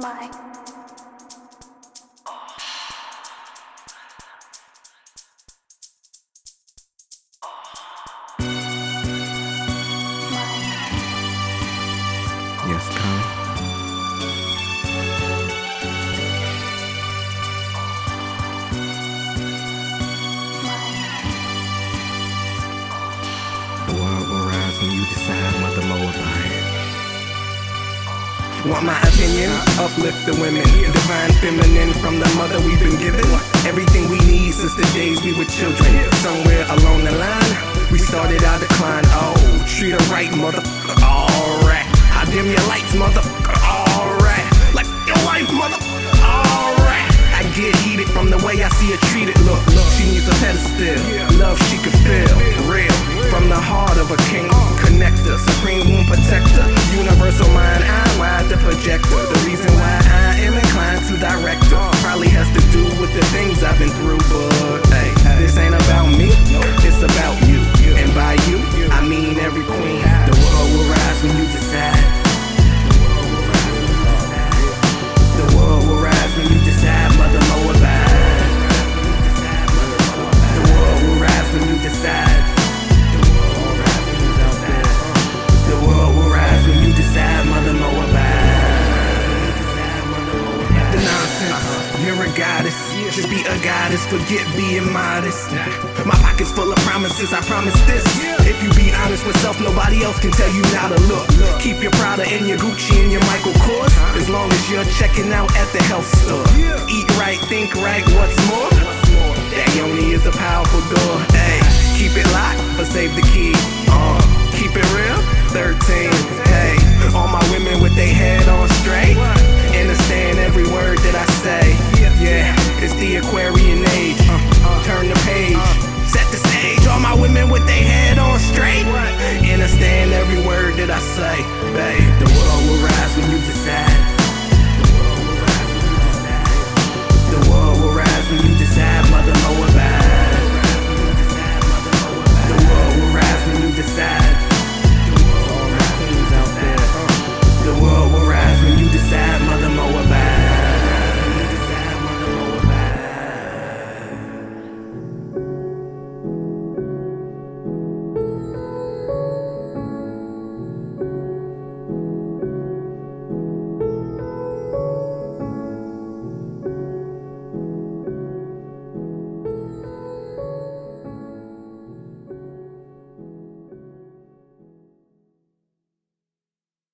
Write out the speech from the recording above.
My. Want my opinion? Uplift the women. Divine feminine from the mother we've been given. Everything we need since the days we were children. Somewhere along the line, we started our decline. Oh, treat her right, motherfucker. Alright. I dim your lights, motherfucker. Alright. Like your wife, motherfucker. Alright. I get heated from the way I see her treated. Look, look, she needs a pedestal. Love she could feel. Real. From the heart of a king. Connector. Supreme womb protector. Universal mind. Eye wide the projector. The reason be a goddess, forget being modest. My pocket's full of promises, I promise this. If you be honest with self, nobody else can tell you now to look. Keep your Prada and your Gucci and your Michael Kors. As long as you're checking out at the health store. Eat right, think right, what's more? That every word that I say, babe.